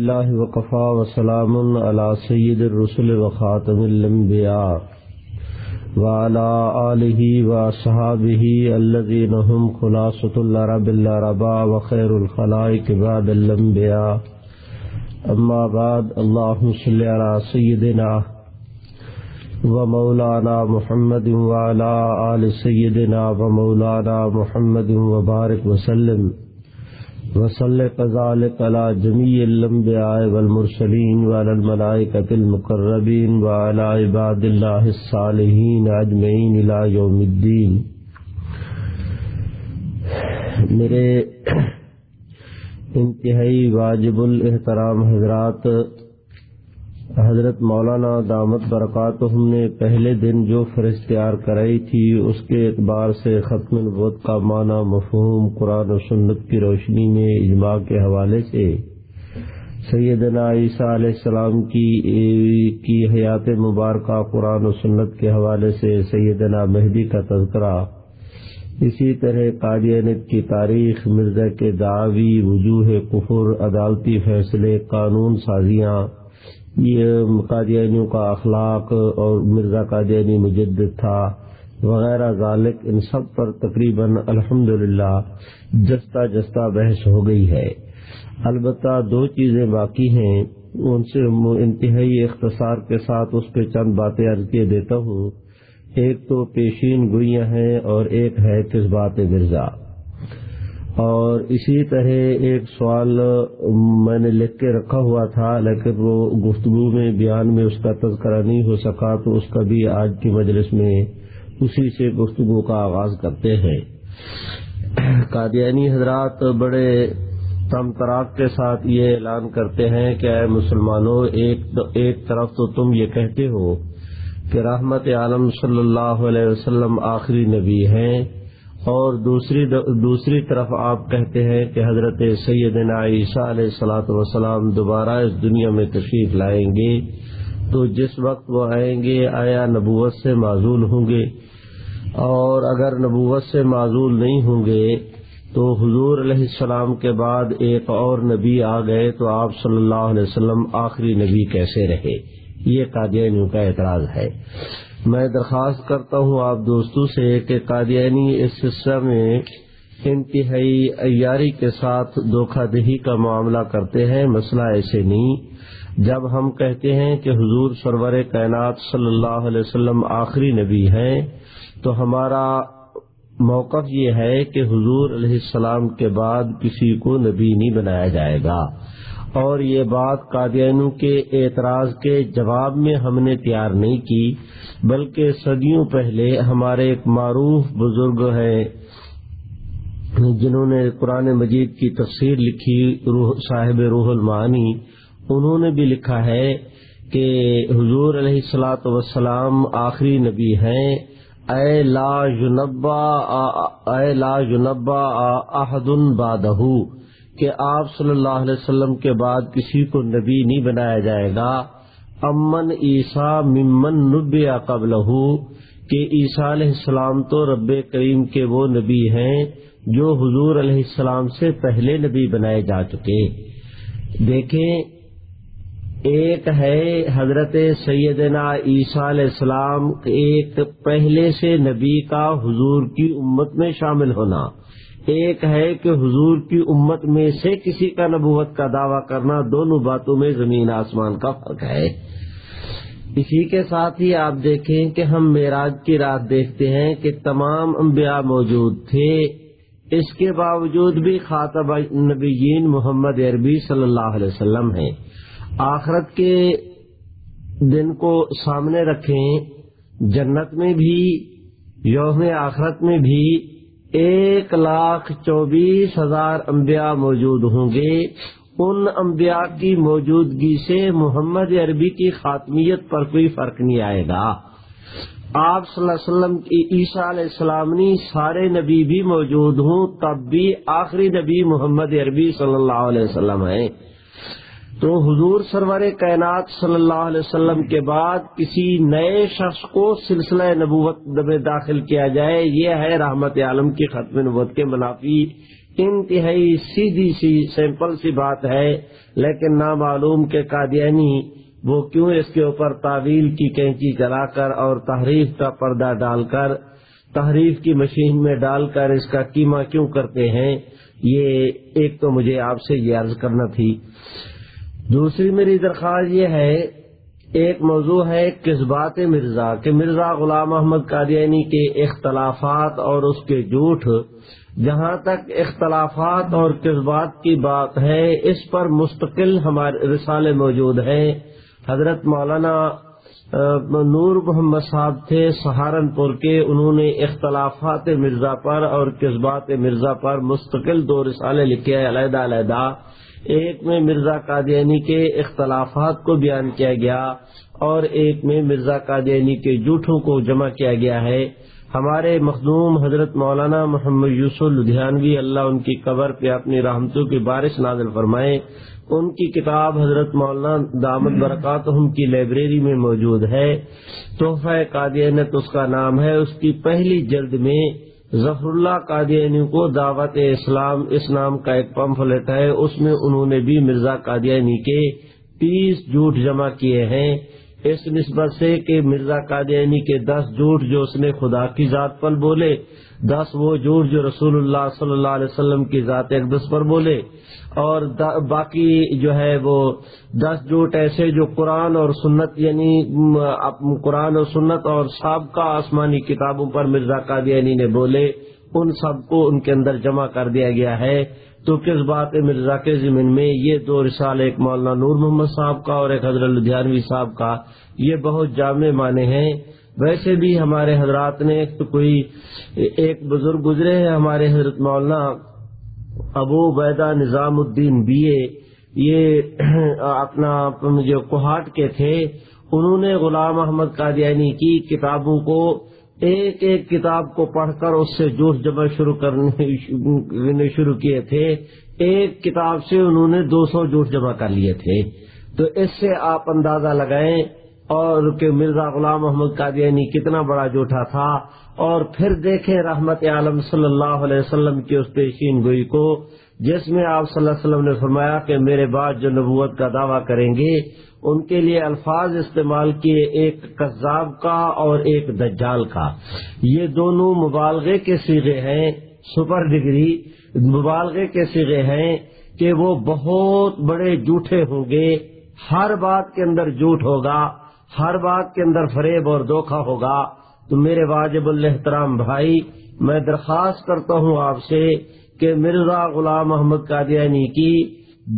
لله وقفا وسلام على سيد الرسل وخاتم الانبياء وعلى آله وصحابه الذين هم خلاصة العرب العربا وخير الخلائق بعد الانبياء أما بعد اللهم صل على سيدنا ومولانا محمد وعلى آل سيدنا ومولانا محمد وبارك وسلم. وصل كذلك على جميع الأنبياء والمرسلين وعلى الملائكة المقربين وعلى عباد الله الصالحين أجمعين إلى يوم الدين. میرے انتہائی واجب الاحترام حضرات حضرت مولانا دامت برکات ہم نے پہلے دن جو فرض تیار کرائی تھی، اس کے اعتبار سے ختم نبوت کا معنی مفہوم قرآن و سنت کی روشنی میں اجماع کے حوالے سے۔ سیدنا عیسیٰ علیہ السلام کی کی حیات مبارکہ قرآن و سنت کے حوالے سے سیدنا مہدی کا تذکرہ۔ اسی طرح قادیانت کی تاریخ، مرزا کے دعوی، وجوہ کفر، عدالتی فیصلے، قانون سازیاں یہ قادیانیوں کا اخلاق اور مرزا قادیانی مجدد تھا، وغیرہ ذالک، ان سب پر تقریباً الحمد للہ جستا جستا بحث ہو گئی ہے۔ البتہ دو چیزیں باقی ہیں، ان سے انتہائی اختصار کے ساتھ اس پہ چند باتیں عرض کیے دیتا ہوں۔ ایک تو پیشین گوئیاں ہیں اور ایک ہے کس بات مرزا۔ اور اسی طرح ایک سوال میں نے لکھ کے رکھا ہوا تھا، لیکن وہ گفتگو میں، بیان میں اس کا تذکرہ نہیں ہو سکا، تو اس کا بھی آج کی مجلس میں اسی سے گفتگو کا آغاز کرتے ہیں۔ قادیانی حضرات بڑے تم تراک کے ساتھ یہ اعلان کرتے ہیں کہ اے مسلمانوں، ایک ایک طرف تو تم یہ کہتے ہو کہ رحمت عالم صلی اللہ علیہ وسلم آخری نبی ہیں۔ اور دوسری دوسری طرف آپ کہتے ہیں کہ حضرت سیدنا عیسیٰ علیہ السلاۃ وسلام دوبارہ اس دنیا میں تشریف لائیں گے تو جس وقت وہ آئیں گے، آیا نبوت سے معذول ہوں گے۔ اور اگر نبوت سے معذول نہیں ہوں گے تو حضور علیہ السلام کے بعد ایک اور نبی آ گئے تو آپ صلی اللہ علیہ وسلم آخری نبی کیسے رہے؟ یہ قادیانیوں کا اعتراض ہے۔ میں درخواست کرتا ہوں آپ دوستوں سے کہ قادیانی اس سلسلہ میں انتہائی ایاری کے ساتھ دھوکہ دہی کا معاملہ کرتے ہیں، مسئلہ ایسے نہیں۔ جب ہم کہتے ہیں کہ حضور سرور کائنات صلی اللہ علیہ وسلم آخری نبی ہیں، تو ہمارا موقف یہ ہے کہ حضور علیہ السلام کے بعد کسی کو نبی نہیں بنایا جائے گا۔ اور یہ بات قادیانوں کے اعتراض کے جواب میں ہم نے تیار نہیں کی، بلکہ صدیوں پہلے ہمارے ایک معروف بزرگ ہیں، جنہوں نے قرآن مجید کی تفسیر لکھی، روح، صاحب روح المعانی، انہوں نے بھی لکھا ہے کہ حضور علیہ السلاۃ وسلام آخری نبی ہیں۔ اے لا جنبا اے لا جنبا احد بادہ کہ آپ صلی اللہ علیہ وسلم کے بعد کسی کو نبی نہیں بنایا جائے گا۔ امن عیسیٰ ممن نبیا قبل کہ عیسیٰ علیہ السلام تو رب کریم کے وہ نبی ہیں جو حضور علیہ السلام سے پہلے نبی بنائے جا چکے۔ دیکھیں، ایک ہے حضرت سیدنا عیسیٰ علیہ السلام، ایک پہلے سے نبی کا حضور کی امت میں شامل ہونا۔ ایک ہے کہ حضور کی امت میں سے کسی کا نبوت کا دعویٰ کرنا دونوں باتوں میں زمین آسمان کا فرق ہے۔ اسی کے ساتھ ہی آپ دیکھیں کہ ہم معراج کی رات دیکھتے ہیں کہ تمام انبیاء موجود تھے۔ اس کے باوجود بھی خاطب نبیین محمد عربی صلی اللہ علیہ وسلم ہیں۔ آخرت کے دن کو سامنے رکھیں، جنت میں بھی، یوم آخرت میں بھی ایک لاکھ چوبیس ہزار انبیاء موجود ہوں گے۔ ان انبیاء کی موجودگی سے محمد عربی کی خاتمیت پر کوئی فرق نہیں آئے گا۔ آپ صلی اللہ علیہ وسلم کی عیسیٰ علیہ السلام سارے نبی بھی موجود ہوں، تب بھی آخری نبی محمد عربی صلی اللہ علیہ وسلم ہیں۔ تو حضور سرور کائنات صلی اللہ علیہ وسلم کے بعد کسی نئے شخص کو سلسلہ نبوت میں داخل کیا جائے، یہ ہے رحمت عالم کی ختم نبوت کے منافی۔ انتہائی سیدھی سی سمپل سی بات ہے، لیکن نامعلوم کے قادیانی وہ کیوں اس کے اوپر تعویل کی کینچی چلا کر اور تحریف کا پردہ ڈال کر، تحریف کی مشین میں ڈال کر اس کا قیمہ کیوں کرتے ہیں؟ یہ ایک تو مجھے آپ سے یہ عرض کرنا تھی۔ دوسری میری درخواست یہ ہے، ایک موضوع ہے قصبات مرزا، کہ مرزا غلام محمد قادیانی کے اختلافات اور اس کے جھوٹ۔ جہاں تک اختلافات اور قصبات کی بات ہے، اس پر مستقل ہمارے رسالے موجود ہیں۔ حضرت مولانا نور محمد صاحب تھے سہارنپور کے، انہوں نے اختلافات مرزا پر اور قصبات مرزا پر مستقل دو رسالے لکھے علیحدہ علیحدہ۔ ایک میں مرزا قادیانی کے اختلافات کو بیان کیا گیا اور ایک میں مرزا قادیانی کے جھوٹوں کو جمع کیا گیا ہے۔ ہمارے مخدوم حضرت مولانا محمد یوسف لدھیانوی اللہ ان کی قبر پہ اپنی رحمتوں کی بارش نازل فرمائے۔ ان کی کتاب حضرت مولانا دامد برکات کی لائبریری میں موجود ہے۔ تحفہ قادیانت اس کا نام ہے۔ اس کی پہلی جلد میں ظفر اللہ قادیانی کو دعوت اسلام اس نام کا ایک پمفلٹ ہے، اس میں انہوں نے بھی مرزا قادیانی کے تیس جھوٹ جمع کیے ہیں۔ اس نسبت سے کہ مرزا قادیانی کے دس جھوٹ جو اس نے خدا کی ذات پر بولے، دس وہ جھوٹ جو رسول اللہ صلی اللہ علیہ وسلم کی ذات اقدس پر بولے۔ اور باقی جو ہے وہ دس جھوٹ ایسے جو قرآن اور سنت یعنی قرآن اور سنت اور سابقہ آسمانی کتابوں پر مرزا قادیانی نے بولے، ان سب کو ان کے اندر جمع کر دیا گیا ہے۔ تو کس بات مرزا کے ضمن میں یہ دو رسال ایک مولانا نور محمد صاحب کا اور ایک حضرت لدھیانوی صاحب کا یہ بہت جامع معنی ہیں۔ ویسے بھی ہمارے حضرات نے کوئی ایک بزرگ گزرے ہیں، ہمارے حضرت مولانا ابو بیدا نظام الدین بی اے، یہ اپنا جو کوہاٹ کے تھے، انہوں نے غلام احمد قادیانی کی کتابوں کو، ایک ایک کتاب کو پڑھ کر اس سے جوش جمع شروع کرنے شروع کیے تھے۔ ایک کتاب سے انہوں نے دو سو جوش جمع کر لیے تھے۔ تو اس سے آپ اندازہ لگائیں اور کہ مرزا غلام محمد قادیانی کتنا بڑا جوٹا تھا۔ اور پھر دیکھیں رحمت عالم صلی اللہ علیہ وسلم کی اس پیشین گوئی کو، جس میں آپ صلی اللہ علیہ وسلم نے فرمایا کہ میرے بعد جو نبوت کا دعویٰ کریں گے، ان کے لیے الفاظ استعمال کیے ایک قذاب کا اور ایک دجال کا۔ یہ دونوں مبالغے کے سیغے ہیں، سپر ڈگری، مبالغے کے سیغے ہیں کہ وہ بہت بڑے جھوٹے ہوں گے۔ ہر بات کے اندر جھوٹ ہوگا، ہر بات کے اندر فریب اور دھوکھا ہوگا۔ تو میرے واجب الحترام بھائی، میں درخواست کرتا ہوں آپ سے کہ مرزا غلام محمد قادیانی کی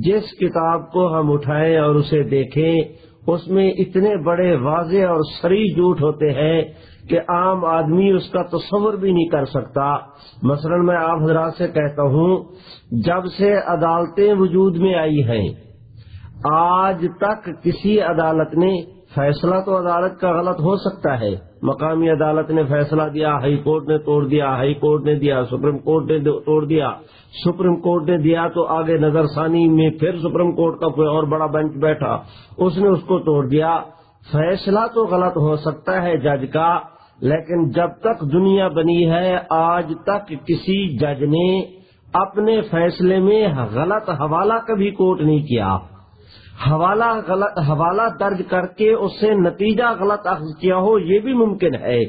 جس کتاب کو ہم اٹھائیں اور اسے دیکھیں، اس میں اتنے بڑے واضح اور سری جھوٹ ہوتے ہیں کہ عام آدمی اس کا تصور بھی نہیں کر سکتا۔ مثلا میں آپ حضرات سے کہتا ہوں، جب سے عدالتیں وجود میں آئی ہیں، آج تک کسی عدالت نے فیصلہ تو عدالت کا غلط ہو سکتا ہے۔ مقامی عدالت نے فیصلہ دیا، ہائی کورٹ نے توڑ دیا، ہائی کورٹ نے دیا، سپریم کورٹ نے توڑ دیا۔ سپریم کورٹ نے دیا تو آگے نظر ثانی میں پھر سپریم کورٹ کا کوئی اور بڑا بینچ بیٹھا۔ اس نے اس کو توڑ دیا۔ فیصلہ تو غلط ہو سکتا ہے جج کا، لیکن جب تک دنیا بنی ہے، آج تک کسی جج نے اپنے فیصلے میں غلط حوالہ کبھی کوٹ نہیں کیا۔ حوالہ غلط حوالہ درج کر کے اس سے نتیجہ غلط اخذ کیا ہو، یہ بھی ممکن ہے۔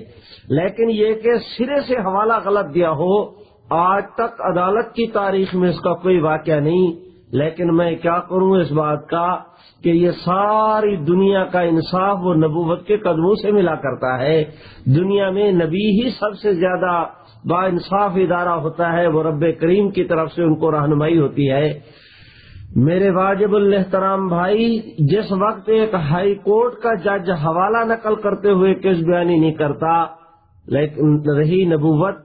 لیکن یہ کہ سرے سے حوالہ غلط دیا ہو، آج تک عدالت کی تاریخ میں اس کا کوئی واقعہ نہیں۔ لیکن میں کیا کروں اس بات کا کہ یہ ساری دنیا کا انصاف وہ نبوت کے قدموں سے ملا کرتا ہے۔ دنیا میں نبی ہی سب سے زیادہ با انصاف ادارہ ہوتا ہے، وہ رب کریم کی طرف سے ان کو رہنمائی ہوتی ہے۔ میرے واجب الحترام بھائی، جس وقت ایک ہائی کورٹ کا جج حوالہ نقل کرتے ہوئے کس بیانی نہیں کرتا، لیکن رہی نبوت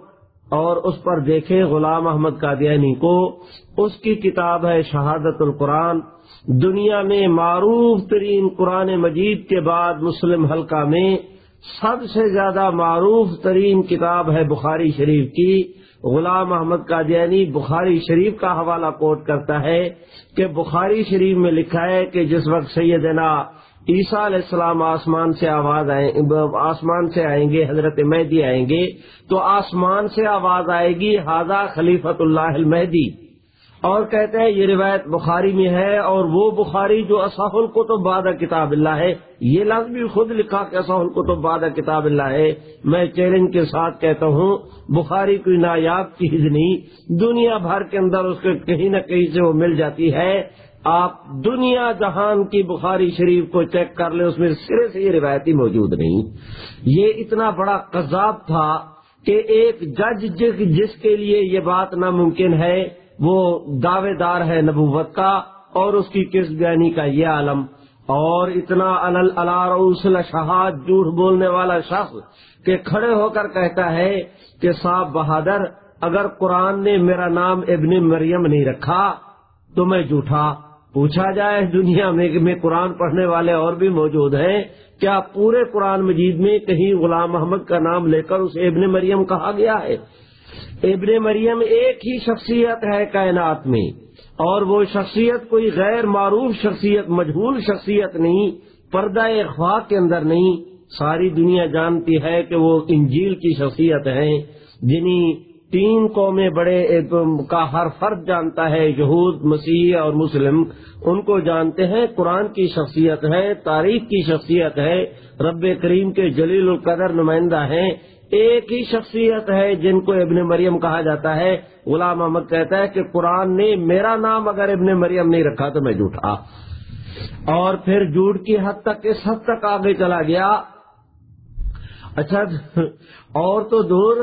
اور اس پر دیکھے غلام احمد قادیانی کو، اس کی کتاب ہے شہادت القرآن، دنیا میں معروف ترین قرآن مجید کے بعد مسلم حلقہ میں سب سے زیادہ معروف ترین کتاب ہے بخاری شریف کی۔ غلام احمد قادیانی بخاری شریف کا حوالہ کوٹ کرتا ہے کہ بخاری شریف میں لکھا ہے کہ جس وقت سیدنا عیسیٰ علیہ السلام آسمان سے آواز آئیں آسمان سے آئیں گے، حضرت مہدی آئیں گے، تو آسمان سے آواز آئے گی ہاضا خلیفت اللہ المہدی. اور کہتے ہیں یہ روایت بخاری میں ہے اور وہ بخاری جو اصح القتب بعد کتاب اللہ ہے، یہ لفظ بھی خود لکھا کہ اصح القتب بعد کتاب اللہ ہے۔ میں چیلنج کے ساتھ کہتا ہوں، بخاری کوئی نایاب چیز نہیں، دنیا بھر کے اندر اس کے کہیں نہ کہیں سے وہ مل جاتی ہے۔ آپ دنیا جہان کی بخاری شریف کو چیک کر لیں، اس میں سرے سے یہ روایتی موجود نہیں۔ یہ اتنا بڑا قذاب تھا کہ ایک جج جس کے لیے یہ بات ناممکن ہے وہ دعوے دار ہے نبوت کا اور اس کی کس بیانی کا یہ عالم اور اتنا اللہ شہاد جھوٹ بولنے والا شخص کہ کھڑے ہو کر کہتا ہے کہ صاحب بہادر، اگر قرآن نے میرا نام ابن مریم نہیں رکھا تو میں جھوٹا۔ پوچھا جائے دنیا میں کہ میں قرآن پڑھنے والے اور بھی موجود ہیں، کیا پورے قرآن مجید میں کہیں غلام محمد کا نام لے کر اسے ابن مریم کہا گیا ہے؟ ابن مریم ایک ہی شخصیت ہے کائنات میں، اور وہ شخصیت کوئی غیر معروف شخصیت، مجہول شخصیت نہیں، پردہ اخوا کے اندر نہیں۔ ساری دنیا جانتی ہے کہ وہ انجیل کی شخصیت ہے جنہیں تین قومیں بڑے کا ہر فرد جانتا ہے، یہود، مسیح اور مسلم۔ ان کو جانتے ہیں، قرآن کی شخصیت ہے، تاریخ کی شخصیت ہے۔ رب کریم کے جلیل القدر نمائندہ ہیں۔ ایک ہی شخصیت ہے جن کو ابن مریم کہا جاتا ہے۔ غلام احمد کہتا ہے کہ قرآن نے میرا نام اگر ابن مریم نہیں رکھا تو میں جھوٹا۔ اور پھر جھوٹ کی حد تک، اس حد تک آگے چلا گیا۔ اچھا اور تو دور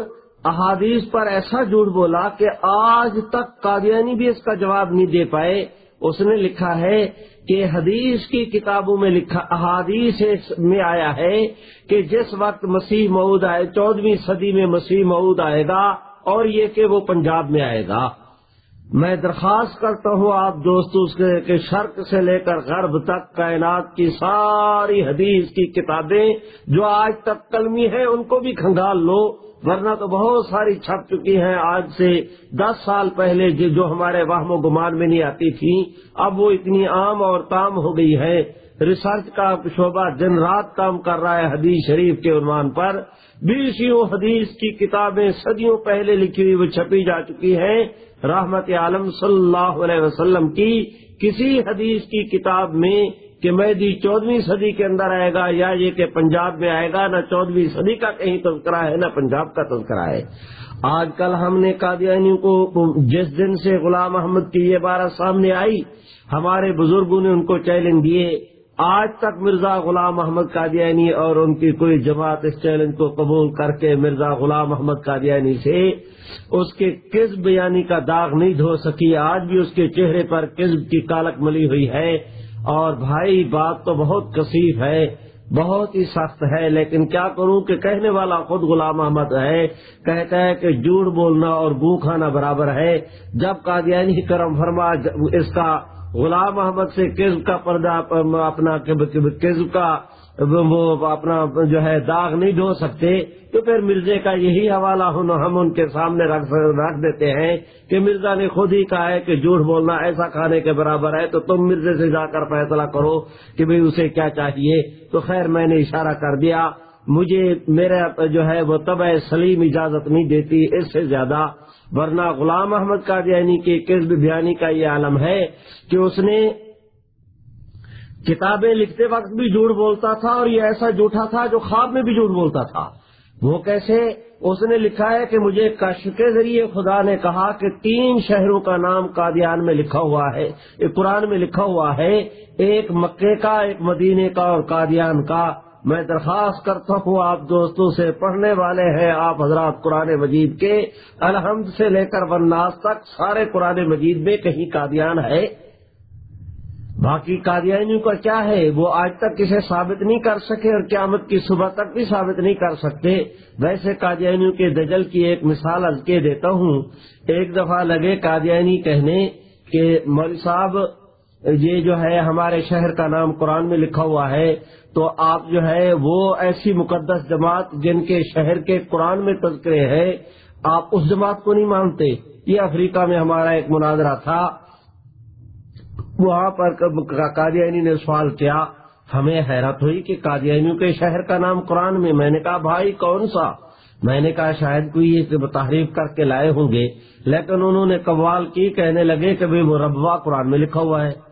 احادیث پر ایسا جھوٹ بولا کہ آج تک قادیانی بھی اس کا جواب نہیں دے پائے۔ اس نے لکھا ہے کہ حدیث کی کتابوں میں لکھا، احادیث میں آیا ہے کہ جس وقت مسیح مود آئے، چودہویں صدی میں مسیح مود آئے گا اور یہ کہ وہ پنجاب میں آئے گا۔ میں درخواست کرتا ہوں آپ دوستوں کے شرق سے لے کر غرب تک کائنات کی ساری حدیث کی کتابیں جو آج تک کلمی ہیں، ان کو بھی کھنگال لو، ورنہ تو بہت ساری چھپ چکی ہیں۔ آج سے دس سال پہلے جو ہمارے وہم و گمان میں نہیں آتی تھی، اب وہ اتنی عام اور تام ہو گئی ہے۔ ریسرچ کا شعبہ دن رات کام کر رہا ہے حدیث شریف کے عنوان پر۔ بیسوں حدیث کی کتابیں صدیوں پہلے لکھی ہوئی وہ چھپی جا چکی ہیں۔ رحمت عالم صلی اللہ علیہ وسلم کی کسی حدیث کی کتاب میں کہ مہدی چودہویں صدی کے اندر آئے گا یا یہ کہ پنجاب میں آئے گا، نہ چودہویں صدی کا کہیں تذکرہ ہے، نہ پنجاب کا تذکرہ ہے۔ آج کل ہم نے قادیانی کو جس دن سے غلام احمد کی یہ بارہ سامنے آئی، ہمارے بزرگوں نے ان کو چیلنج دیے۔ آج تک مرزا غلام محمد قادیانی اور ان کی کوئی جماعت اس چیلنج کو قبول کر کے مرزا غلام محمد قادیانی سے اس کے کس بیانی کا داغ نہیں دھو سکی، آج بھی اس کے چہرے پر کسب کی کالک ملی ہوئی ہے۔ اور بھائی، بات تو بہت کثیف ہے، بہت ہی سخت ہے۔ لیکن کیا کروں کہ کہنے والا خود غلام احمد ہے، کہتا ہے کہ جھوٹ بولنا اور گو کھانا برابر ہے۔ جب قادیانی کرم فرما اس کا غلام احمد سے کزب کا پردہ اپنا کزب کا وہ اپنا جو ہے داغ نہیں دھو سکتے، تو پھر مرزے کا یہی حوالہ ہم ان کے سامنے رکھ دیتے ہیں کہ مرزا نے خود ہی کہا ہے کہ جھوٹ بولنا ایسا کھانے کے برابر ہے، تو تم مرزے سے جا کر فیصلہ کرو کہ بھئی اسے کیا چاہیے۔ تو خیر میں نے اشارہ کر دیا، مجھے میرا جو ہے وہ طبع سلیم اجازت نہیں دیتی، اس سے زیادہ ورنہ غلام احمد کا یعنی کہ کس بیانی کا یہ عالم ہے کہ اس نے کتابیں لکھتے وقت بھی جھوٹ بولتا تھا اور یہ ایسا جھوٹا تھا جو خواب میں بھی جھوٹ بولتا تھا۔ وہ کیسے؟ اس نے لکھا ہے کہ مجھے کشف کے ذریعے خدا نے کہا کہ تین شہروں کا نام قادیان میں لکھا ہوا ہے، ایک قرآن میں لکھا ہوا ہے، ایک مکے کا، ایک مدینے کا اور قادیان کا۔ میں درخواست کرتا ہوں، آپ دوستوں سے پڑھنے والے ہیں، آپ حضرات قرآن مجید کے الحمد سے لے کر ورناس تک سارے قرآن مجید میں کہیں قادیان ہے۔ باقی قادیانیوں کا کیا ہے؟ وہ آج تک کسے ثابت نہیں کر سکے اور قیامت کی صبح تک بھی ثابت نہیں کر سکتے۔ ویسے قادیانیوں کے دجل کی ایک مثال از کے دیتا ہوں۔ ایک دفعہ لگے قادیانی کہنے کہ مول صاحب، یہ جو ہے ہمارے شہر کا نام قرآن میں لکھا ہوا ہے۔ تو آپ جو ہے وہ ایسی مقدس جماعت جن کے شہر کے قرآن میں تذکرے ہیں، آپ اس جماعت کو نہیں مانتے۔ یہ افریقہ میں ہمارا ایک مناظرہ تھا۔ وہاں پر قادیانی نے سوال کیا، ہمیں حیرت ہوئی کہ قادیانیوں کے شہر کا نام قرآن میں۔ میں نے کہا، بھائی، کون سا؟ میں نے کہا، شاید کوئی یہ تعریف کر کے لائے ہوں گے۔ لیکن انہوں نے قوال کی، کہنے لگے کہ وہ ربوا قرآن میں لکھا ہوا ہے۔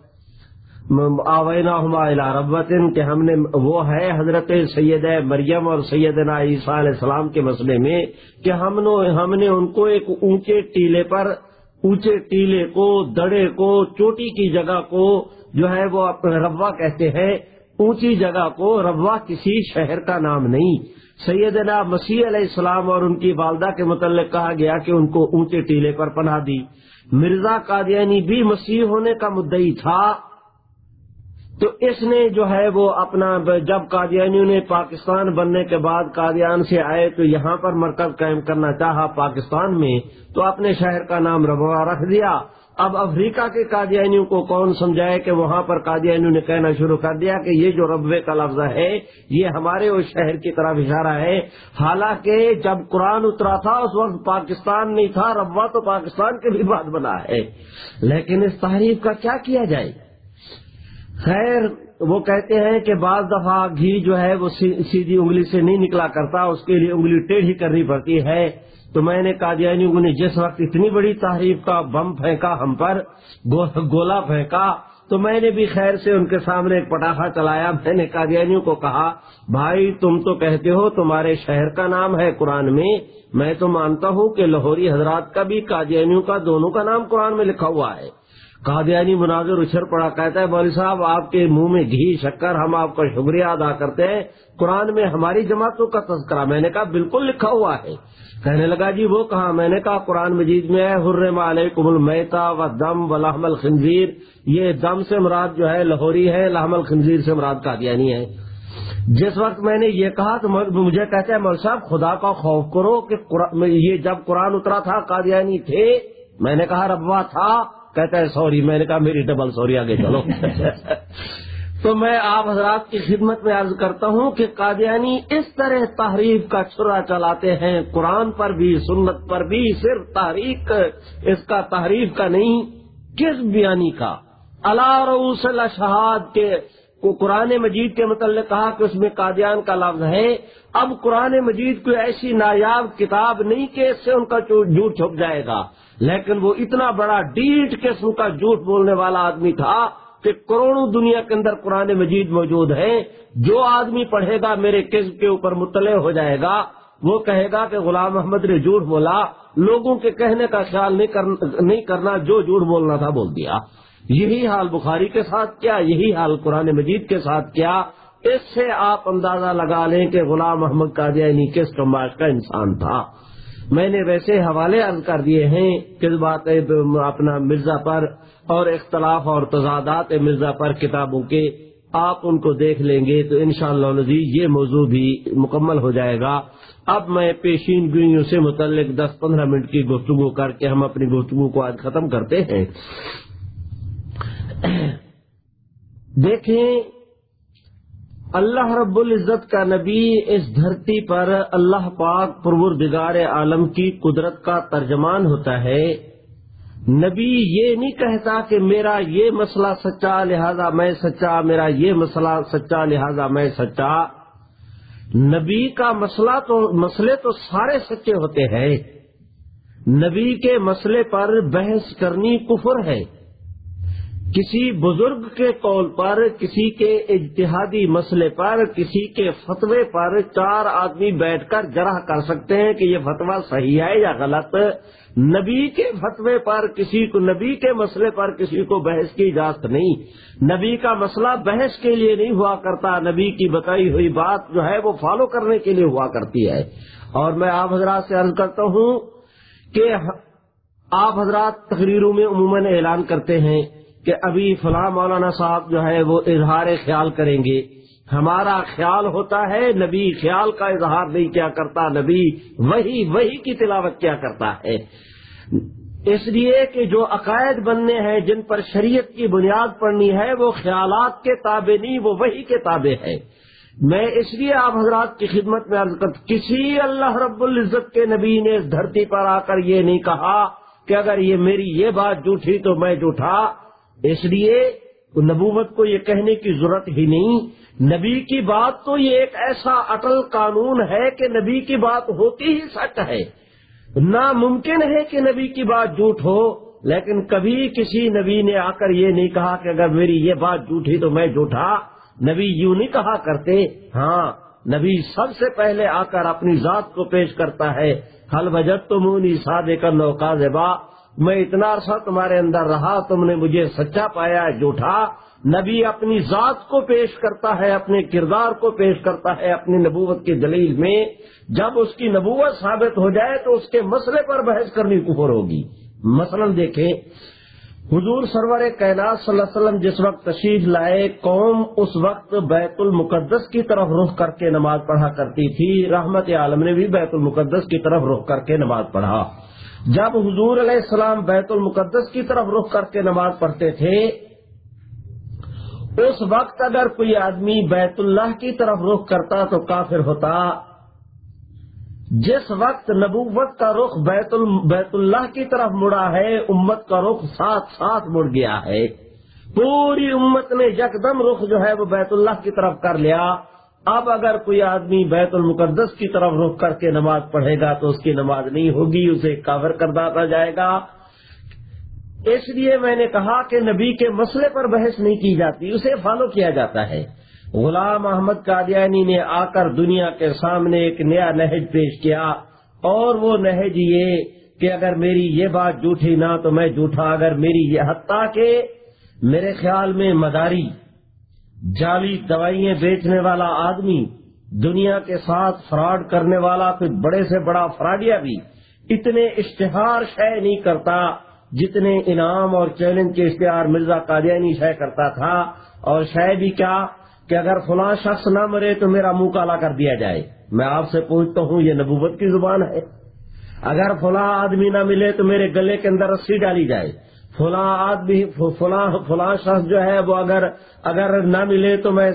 آوینا ہما ربوطن کہ ہم نے وہ ہے حضرت سید مریم اور سیدنا عیسیٰ علیہ السلام کے مسئلے میں کہ ہم نے ہم نے ان کو ایک اونچے ٹیلے پر اونچے ٹیلے کو، دڑے کو، چوٹی کی جگہ کو جو ہے وہ ربوا کہتے ہیں، اونچی جگہ کو ربوا کسی شہر کا نام نہیں۔ سیدنا مسیح علیہ السلام اور ان کی والدہ کے متعلق کہا گیا کہ ان کو اونچے ٹیلے پر پناہ دی۔ مرزا قادیانی بھی مسیح ہونے کا مدعی تھا۔ تو اس نے جو ہے وہ اپنا جب قادیانیوں نے پاکستان بننے کے بعد قادیان سے آئے تو یہاں پر مرکز قائم کرنا چاہا پاکستان میں، تو اپنے شہر کا نام ربوا رکھ دیا۔ اب افریقہ کے قادیانیوں کو کون سمجھائے کہ وہاں پر قادیانیوں نے کہنا شروع کر دیا کہ یہ جو ربوے کا لفظ ہے، یہ ہمارے اس شہر کی طرف اشارہ ہے۔ حالانکہ جب قرآن اترا تھا، اس وقت پاکستان نہیں تھا، ربوا تو پاکستان کے بھی بات بنا ہے۔ لیکن اس تحریف کا کیا کیا جائے؟ خیر، وہ کہتے ہیں کہ بعض دفعہ گھی جو ہے وہ سیدھی انگلی سے نہیں نکلا کرتا، اس کے لیے انگلی ٹیڑھی کرنی پڑتی ہے۔ تو میں نے قادیانیوں یعنی نے جس وقت اتنی بڑی تحریف کا بم پھینکا ہم پر گولا پھینکا، تو میں نے بھی خیر سے ان کے سامنے ایک پٹاخہ چلایا۔ میں نے قادیانیوں یعنی کو کہا، بھائی، تم تو کہتے ہو تمہارے شہر کا نام ہے قرآن میں میں تو مانتا ہوں کہ لاہوری حضرات کا بھی، قادیانیوں کا، دونوں کا نام قرآن میں لکھا ہوا ہے۔ قادیانی مناظر اچھر پڑا، کہتا ہے، مولوی صاحب، آپ کے منہ میں گھی، شکر، ہم آپ کا شکریہ ادا کرتے ہیں۔ قرآن میں ہماری جماعتوں کا تذکرہ، میں نے کہا، بالکل لکھا ہوا ہے۔ کہنے لگا جی وہ کہا میں نے کہا، قرآن مجید میں ہے، حرم علیکم المیتا و دم و لحم الخنزیر۔ یہ دم سے مراد جو ہے، لاہوری ہے، لحم الخنزیر سے مراد قادیانی ہے۔ جس وقت میں نے یہ کہا، تو مجھے کہتے ہیں مول صاحب، خدا کا خوف کرو کہ یہ جب قرآن اترا تھا، قادیانی تھے، میں نے کہا، ربوا تھا۔ کہتا ہے سوری میں نے کہا میری ڈبل سوری آگے چلو. تو میں آپ حضرات کی خدمت میں عرض کرتا ہوں کہ قادیانی اس طرح تحریف کا چھرا چلاتے ہیں قرآن پر بھی سنت پر بھی صرف تحریک اس کا تحریف کا نہیں کس بیانی کا۔ اللہ روس شہاد کے قرآن مجید کے متعلق کہا کہ اس میں قادیان کا لفظ ہے۔ اب قرآن مجید کوئی ایسی نایاب کتاب نہیں کہ اس سے ان کا جھوٹ چھپ جائے گا۔ لیکن وہ اتنا بڑا ڈیٹ قسم کا جھوٹ بولنے والا آدمی تھا کہ کروڑوں دنیا کے اندر قرآن مجید موجود ہے۔ جو آدمی پڑھے گا میرے قسم کے اوپر مطلع ہو جائے گا۔ وہ کہے گا کہ غلام محمد نے جھوٹ بولا۔ لوگوں کے کہنے کا خیال نہیں کرنا، جو جھوٹ بولنا تھا بول دیا۔ یہی حال بخاری کے ساتھ کیا، یہی حال قرآن مجید کے ساتھ کیا۔ اس سے آپ اندازہ لگا لیں کہ غلام محمد کا یعنی کس کماش کا انسان تھا۔ میں نے ویسے حوالے عرض کر دیے ہیں کس بات اپنا مرزا پر اور اختلاف اور تضادات مرزا پر کتابوں کے آپ ان کو دیکھ لیں گے تو انشاءاللہ شاء اللہ یہ موضوع بھی مکمل ہو جائے گا۔ اب میں پیشین گوئیوں سے متعلق دس پندرہ منٹ کی گفتگو کر کے ہم اپنی گفتگو کو آج ختم کرتے ہیں۔ دیکھیں، اللہ رب العزت کا نبی اس دھرتی پر اللہ پاک پروردگار عالم کی قدرت کا ترجمان ہوتا ہے۔ نبی یہ نہیں کہتا کہ میرا یہ مسئلہ سچا، لہذا میں سچا، میرا یہ مسئلہ سچا، لہذا میں سچا۔ نبی کا مسئلہ تو، مسئلے تو سارے سچے ہوتے ہیں۔ نبی کے مسئلے پر بحث کرنی کفر ہے۔ کسی بزرگ کے قول پر، کسی کے اجتہادی مسئلے پر، کسی کے فتوے پر چار آدمی بیٹھ کر جرح کر سکتے ہیں کہ یہ فتویٰ صحیح ہے یا غلط۔ نبی کے فتوے پر، کسی کو نبی کے مسئلے پر کسی کو بحث کی اجازت نہیں۔ نبی کا مسئلہ بحث کے لیے نہیں ہوا کرتا، نبی کی بتائی ہوئی بات جو ہے وہ فالو کرنے کے لیے ہوا کرتی ہے۔ اور میں آپ حضرات سے عرض کرتا ہوں کہ آپ حضرات تقریروں میں عموماً اعلان کرتے ہیں کہ ابھی فلاں مولانا صاحب جو ہے وہ اظہار خیال کریں گے۔ ہمارا خیال ہوتا ہے، نبی خیال کا اظہار نہیں کیا کرتا، نبی وہی وہی کی تلاوت کیا کرتا ہے۔ اس لیے کہ جو عقائد بننے ہیں، جن پر شریعت کی بنیاد پڑنی ہے، وہ خیالات کے تابع نہیں، وہ وہی کے تابع ہے میں اس لیے آپ حضرات کی خدمت میں عرض کر کسی اللہ رب العزت کے نبی نے اس دھرتی پر آ کر یہ نہیں کہا کہ اگر یہ میری یہ بات جھوٹھی تو میں جھوٹا۔ اس لیے نبوت کو یہ کہنے کی ضرورت ہی نہیں۔ نبی کی بات تو یہ ایک ایسا اٹل قانون ہے کہ نبی کی بات ہوتی ہی سچ ہے۔ ناممکن ہے کہ نبی کی بات جھوٹ ہو، لیکن کبھی کسی نبی نے آ کر یہ نہیں کہا کہ اگر میری یہ بات جھوٹی تو میں جھوٹا۔ نبی یوں نہیں کہا کرتے۔ ہاں نبی سب سے پہلے آ کر اپنی ذات کو پیش کرتا ہے۔ حل بجت تو منی سادے کر نوکا زبا میں اتنا عرصہ تمہارے اندر رہا، تم نے مجھے سچا پایا، جھوٹا۔ نبی اپنی ذات کو پیش کرتا ہے، اپنے کردار کو پیش کرتا ہے، اپنی نبوت کی دلیل میں۔ جب اس کی نبوت ثابت ہو جائے تو اس کے مسئلے پر بحث کرنی کفر ہوگی۔ مثلا دیکھیں، حضور سرور کائنات صلی اللہ علیہ وسلم جس وقت تشریف لائے، قوم اس وقت بیت المقدس کی طرف رخ کر کے نماز پڑھا کرتی تھی۔ رحمت عالم نے بھی بیت المقدس کی طرف رخ کر کے نماز پڑھا۔ جب حضور علیہ السلام بیت المقدس کی طرف رخ کر کے نماز پڑھتے تھے، اس وقت اگر کوئی آدمی بیت اللہ کی طرف رخ کرتا تو کافر ہوتا۔ جس وقت نبوت کا رخ بیت بیت اللہ کی طرف مڑا ہے، امت کا رخ ساتھ ساتھ مڑ گیا ہے۔ پوری امت نے یکدم رخ جو ہے وہ بیت اللہ کی طرف کر لیا۔ اب اگر کوئی آدمی بیت المقدس کی طرف رخ کر کے نماز پڑھے گا تو اس کی نماز نہیں ہوگی، اسے کاور کر داتا جائے گا۔ اس لیے میں نے کہا کہ نبی کے مسئلے پر بحث نہیں کی جاتی، اسے فالو کیا جاتا ہے۔ غلام احمد قادیانی نے آ کر دنیا کے سامنے ایک نیا نہج پیش کیا، اور وہ نہج یہ کہ اگر میری یہ بات جھوٹی نہ تو میں جھوٹا، اگر میری یہ حتیٰ کہ میرے خیال میں مداری جعلی دوائیں بیچنے والا آدمی، دنیا کے ساتھ فراڈ کرنے والا کوئی بڑے سے بڑا فراڈیا بھی اتنے اشتہار شے نہیں کرتا جتنے انعام اور چیلنج کے اشتہار مرزا قادیانی شے کرتا تھا۔ اور شے بھی کیا کہ اگر فلاں شخص نہ مرے تو میرا منہ کالا کر دیا جائے۔ میں آپ سے پوچھتا ہوں، یہ نبوت کی زبان ہے۔ اگر فلاں آدمی نہ ملے تو میرے گلے کے اندر رسی ڈالی جائے۔ فلاں آدمی، فلاں فلاں شخص جو ہے، وہ اگر اگر نہ ملے تو میں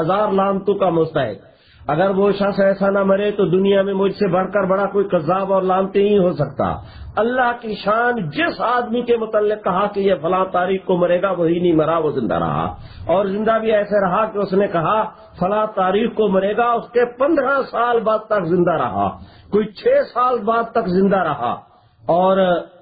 ہزار لانتوں کا مستحق۔ اگر وہ شخص ایسا نہ مرے تو دنیا میں مجھ سے بڑھ کر بڑا کوئی قذاب اور لانتی نہیں ہو سکتا۔ اللہ کی شان جس آدمی کے متعلق کہا کہ یہ فلاں تاریخ کو مرے گا، وہی نہیں مرا، وہ زندہ رہا۔ اور زندہ بھی ایسے رہا کہ اس نے کہا، فلاں تاریخ کو مرے گا، اس کے پندرہ سال بعد تک زندہ رہا۔ کوئی چھ سال بعد تک زندہ رہا۔ اور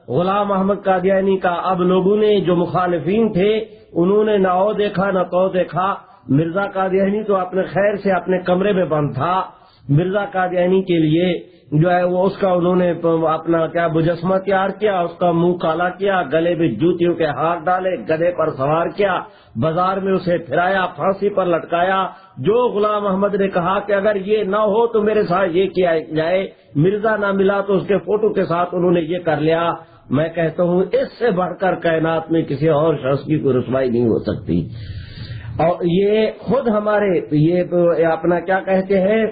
غلام محمد قادیانی کا اب لوگوں نے جو مخالفین تھے، انہوں نے نہ او دیکھا نہ تو دیکھا۔ مرزا قادیانی تو اپنے خیر سے اپنے کمرے میں بند تھا۔ مرزا قادیانی کے لیے جو ہے وہ اس کا انہوں نے اپنا کیا مجسمہ تیار کیا، اس کا منہ کالا کیا، گلے میں جوتیوں کے ہاتھ ڈالے گدے پر سوار کیا، بازار میں اسے پھرایا، پھانسی پر لٹکایا۔ جو غلام احمد نے کہا کہ اگر یہ نہ ہو تو میرے ساتھ یہ کیا جائے، مرزا نہ ملا تو اس کے فوٹو کے ساتھ انہوں نے یہ کر لیا۔ میں کہتا ہوں اس سے بڑھ کر کائنات میں کسی اور شخص کی کوئی رسوائی نہیں ہو سکتی۔ اور یہ خود ہمارے یہ اپنا کیا کہتے ہیں؟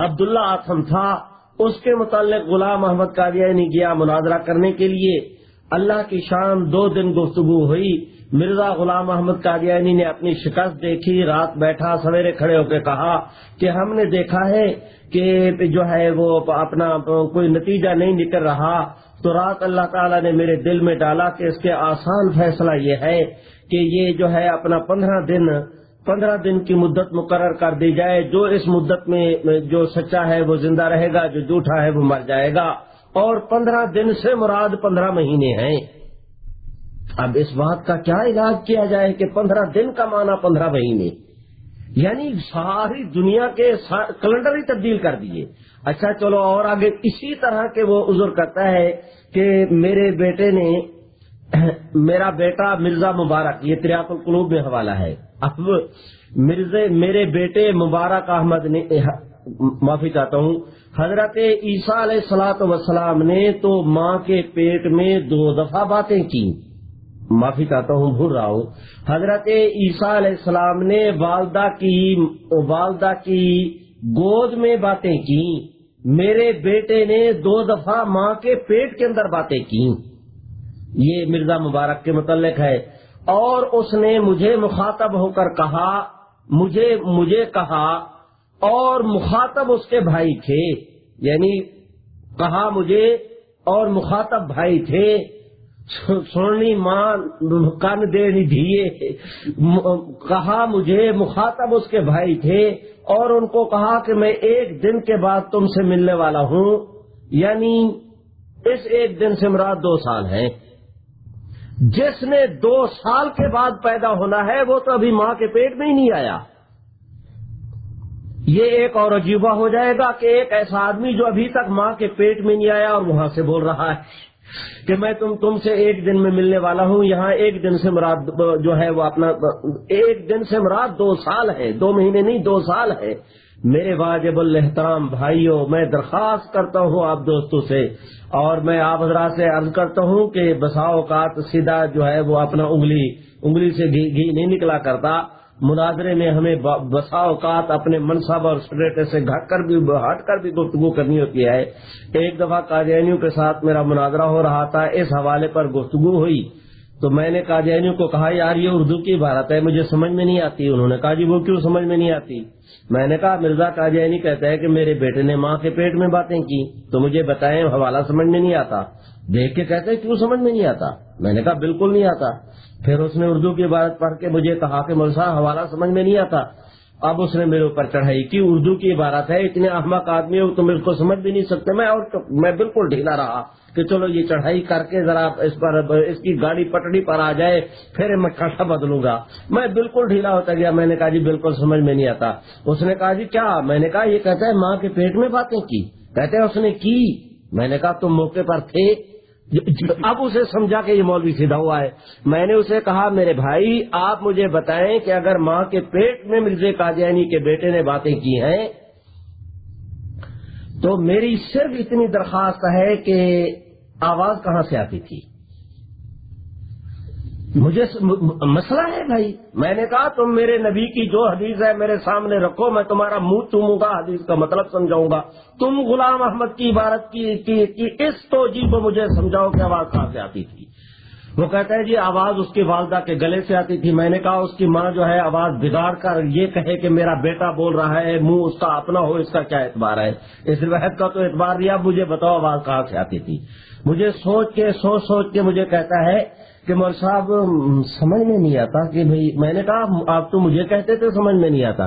عبداللہ آسم تھا۔ اس کے متعلق غلام محمد قادیانی گیا مناظرہ کرنے کے لیے۔ اللہ کی شان دو دن گفتگو ہوئی۔ مرزا غلام محمد قادیانی نے اپنی شکست دیکھی۔ رات بیٹھا، سویرے کھڑے ہو کے کہا کہ ہم نے دیکھا ہے کہ جو ہے وہ اپنا کوئی نتیجہ نہیں نکل رہا۔ تو رات اللہ تعالیٰ نے میرے دل میں ڈالا کہ اس کے آسان فیصلہ یہ ہے کہ یہ جو ہے اپنا پندرہ دن پندرہ دن کی مدت مقرر کر دی جائے۔ جو اس مدت میں، جو سچا ہے وہ زندہ رہے گا، جو جھوٹا ہے وہ مر جائے گا۔ اور پندرہ دن سے مراد پندرہ مہینے ہیں۔ اب اس بات کا کیا علاج کیا جائے کہ پندرہ دن کا معنی پندرہ مہینے۔ یعنی ساری دنیا کے کیلنڈر ہی تبدیل کر دیے۔ اچھا چلو اور آگے اسی طرح کے وہ عذر کرتا ہے کہ میرے بیٹے نے میرا بیٹا مرزا مبارک، یہ تریاق القلوب میں حوالہ ہے۔ اب مرزے میرے بیٹے مبارک احمد نے، معافی چاہتا ہوں، حضرت عیسیٰ علیہ السلاط وسلام نے تو ماں کے پیٹ میں دو دفعہ باتیں کی معافی چاہتا ہوں، بھول رہا ہوں۔ حضرت عیسیٰ علیہ السلام نے والدہ کی والدہ کی گود میں باتیں کی میرے بیٹے نے دو دفعہ ماں کے پیٹ کے اندر باتیں کی یہ مرزا مبارک کے متعلق ہے۔ اور اس نے مجھے مخاطب ہو کر کہا، مجھے مجھے کہا، اور مخاطب اس کے بھائی تھے۔ یعنی کہا مجھے اور مخاطب بھائی تھے۔ سونی ماں، کن دے دیے کہا مجھے مخاطب اس کے بھائی تھے اور ان کو کہا کہ میں ایک دن کے بعد تم سے ملنے والا ہوں یعنی اس ایک دن سے مراد دو سال ہیں۔ جس نے دو سال کے بعد پیدا ہونا ہے، وہ تو ابھی ماں کے پیٹ میں ہی نہیں آیا۔ یہ ایک اور عجیبہ ہو جائے گا کہ ایک ایسا آدمی جو ابھی تک ماں کے پیٹ میں نہیں آیا اور وہاں سے بول رہا ہے۔ کہ میں تم تم سے ایک دن میں ملنے والا ہوں، یہاں ایک دن سے مراد جو ہے وہ اپنا ایک دن سے مراد دو سال ہے، دو مہینے نہیں، دو سال ہے۔ میرے واجب الحترام بھائیوں، میں درخواست کرتا ہوں آپ دوستوں سے، اور میں آپ حضرات سے عرض کرتا ہوں کہ بسا اوقات سیدھا جو ہے وہ اپنا انگلی انگلی سے گھی گھی نہیں نکلا کرتا۔ مناظرے میں ہمیں بسا اوقات اپنے منصب اور اسٹریٹس سے گھٹ کر بھی ہٹ کر بھی گفتگو کرنی ہوتی ہے۔ ایک دفعہ قادیانیوں کے ساتھ میرا مناظرہ ہو رہا تھا، اس حوالے پر گفتگو ہوئی۔ تو میں نے قادیانیوں کو کہا، یار، یہ اردو کی عبارت ہے، مجھے سمجھ میں نہیں آتی۔ انہوں نے کہا جی وہ کیوں سمجھ میں نہیں آتی؟ میں نے کہا، مرزا قادیانی کہتا ہے کہ میرے بیٹے نے ماں کے پیٹ میں باتیں کی، تو مجھے بتائیں، حوالہ سمجھ میں نہیں آتا۔ دیکھ کے کہتے کیوں سمجھ میں نہیں آتا۔ میں نے کہا، بالکل نہیں آتا۔ پھر اس نے اردو کی عبارت پڑھ کے مجھے کہا کہ ملسا حوالہ سمجھ میں نہیں آتا۔ اب اس نے میرے اوپر چڑھائی کی، اردو کی عبارت ہے، اتنے احمد آدمی ہو، تم اس کو سمجھ بھی نہیں سکتے۔ میں اور میں بالکل ڈھیلا رہا کہ چلو یہ چڑھائی کر کے ذرا اس پر، اس کی گاڑی پٹڑی پر آ جائے، پھر میں کھاٹا بدلوں گا۔ میں بالکل ڈھیلا ہوتا گیا۔ میں نے کہا جی بالکل سمجھ میں نہیں آتا۔ اس نے کہا جی کیا؟ میں نے کہا، یہ کہتا ہے، ماں کے پیٹ میں باتیں کی۔ کہتے ہیں، اس نے کی۔ میں نے کہا، تم موقع پر تھے۔ اب اسے سمجھا کہ یہ مولوی سیدھا ہوا ہے۔ میں نے اسے کہا، میرے بھائی، آپ مجھے بتائیں کہ اگر ماں کے پیٹ میں مرزے قادیانی کے بیٹے نے باتیں کی ہیں، تو میری صرف اتنی درخواست ہے کہ آواز کہاں سے آتی تھی؟ مجھے مسئلہ ہے بھائی۔ میں نے کہا تم میرے نبی کی جو حدیث ہے میرے سامنے رکھو میں تمہارا منہ چوموں گا حدیث کا مطلب سمجھاؤں گا۔ تم غلام احمد کی عبارت کی کی, کی اس تو جی کو مجھے سمجھاؤ کہ آواز کہاں سے آتی تھی۔ وہ کہتا ہے جی آواز اس کی والدہ کے گلے سے آتی تھی۔ میں نے کہا اس کی ماں جو ہے آواز بگاڑ کر یہ کہے کہ میرا بیٹا بول رہا ہے منہ اس کا اپنا ہو اس کا کیا اعتبار ہے؟ اس روایت کا تو اعتبار دیا مجھے بتاؤ آواز کہاں سے آتی تھی؟ مجھے سوچ کے سوچ سوچ کے مجھے کہتا ہے کہ مول صاحب، سمجھ میں نہیں آتا کہ بھائی، میں نے کہا، آپ تو مجھے کہتے تھے، سمجھ میں نہیں آتا۔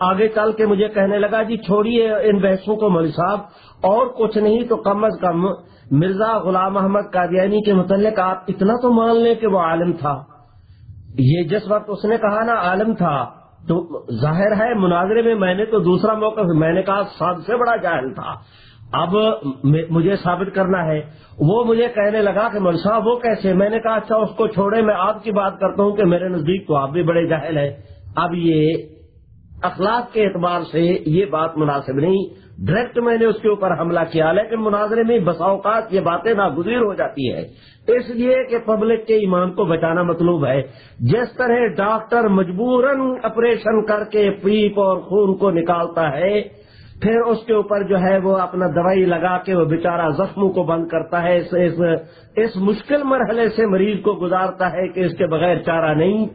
آگے چل کے مجھے کہنے لگا جی چھوڑیے ان بحثوں کو مول صاحب، اور کچھ نہیں تو کم از کم مرزا غلام احمد قادیانی کے متعلق آپ اتنا تو مان لیں کہ وہ عالم تھا۔ یہ جس وقت اس نے کہا نا عالم تھا، تو ظاہر ہے مناظرے میں میں نے تو دوسرا موقع، میں نے کہا سب سے بڑا جاہل تھا۔ اب مجھے ثابت کرنا ہے۔ وہ مجھے کہنے لگا کہ صاحب، وہ کیسے؟ میں نے کہا اچھا اس کو چھوڑے میں آپ کی بات کرتا ہوں کہ میرے نزدیک تو آپ بھی بڑے جاہل ہیں۔ اب یہ اخلاق کے اعتبار سے یہ بات مناسب نہیں۔ ڈائریکٹ میں نے اس کے اوپر حملہ کیا، لیکن مناظرے میں بسا اوقات یہ باتیں ناگزیر ہو جاتی ہے اس لیے کہ پبلک کے ایمان کو بچانا مطلوب ہے۔ جس طرح ڈاکٹر مجبوراً آپریشن کر کے پیپ اور خون کو نکالتا ہے پھر اس کے اوپر جو ہے وہ اپنا دوائی لگا کے وہ بیچارہ زخموں کو بند کرتا ہے اس اس, اس مشکل مرحلے سے مریض کو گزارتا ہے کہ اس کے بغیر چارہ نہیں۔